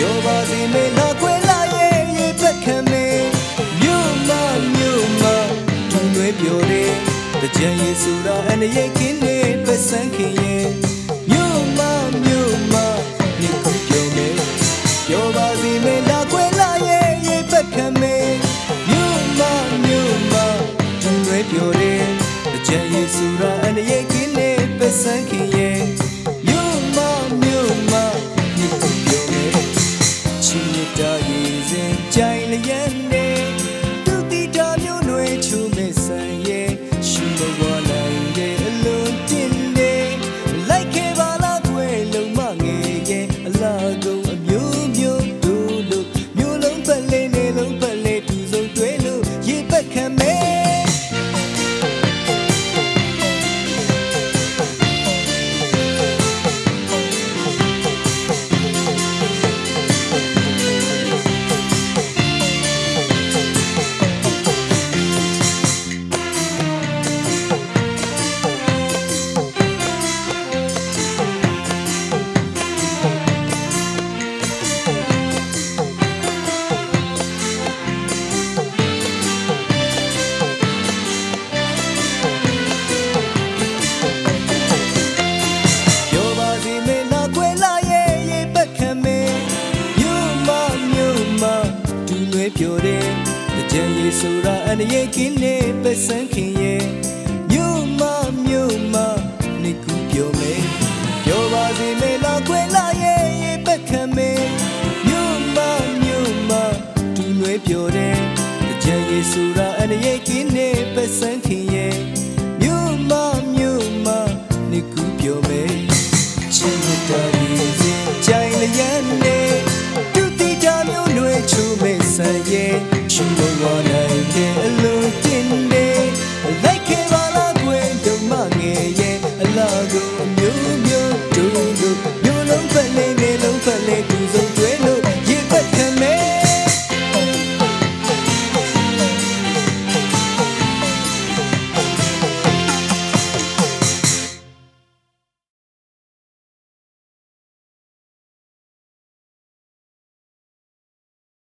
ပြောပါစီမေနာခွဲလာရဲ့ရေပက်ခံမေမြို့မမြို့မထုံသွဲပြောတယ်တကြံရေဆိုတာအနရိတ်ခင်းနေပတ်စံခင်ရဲ့မြို့မမြို့မမြေကိုပြောမယ်ပြောပါစီမေနာခွဲလာရဲ့ရေပက်ခံမေမြို့မမြို့မထုံသွဲပြောတယ်တကြံရေဆိုတာအနရိတ်ခင်းနေပတ်စံခင်ရဲ့ ပြောတယ်ကြံရည်ဆိုတာအနေရဲ့ကင်းနေပစံခင်ရဲ့မြို့မမြို့မနေကူပြောမေပြောပါစီမေလာခွဲလာရဲ့ရေပတ်ခံမေမြို့မမြို့မဒူလွဲပြောတယ်ကြံရည်ဆိုတာအနေရဲ့ကင်းနေပစံခင်ရဲ့ ရဲ့ချူမဝနိုင်တဲ့အလုံးတင်နေလိုက်ခဲ့ပါလားကွယ်ဒုမငယ်ရဲ့အလားကိုအမျိုးမျိုးတို့တို့မျိုးလုံးဖက်လေးနေလုံးဖက်လေးသူစုံ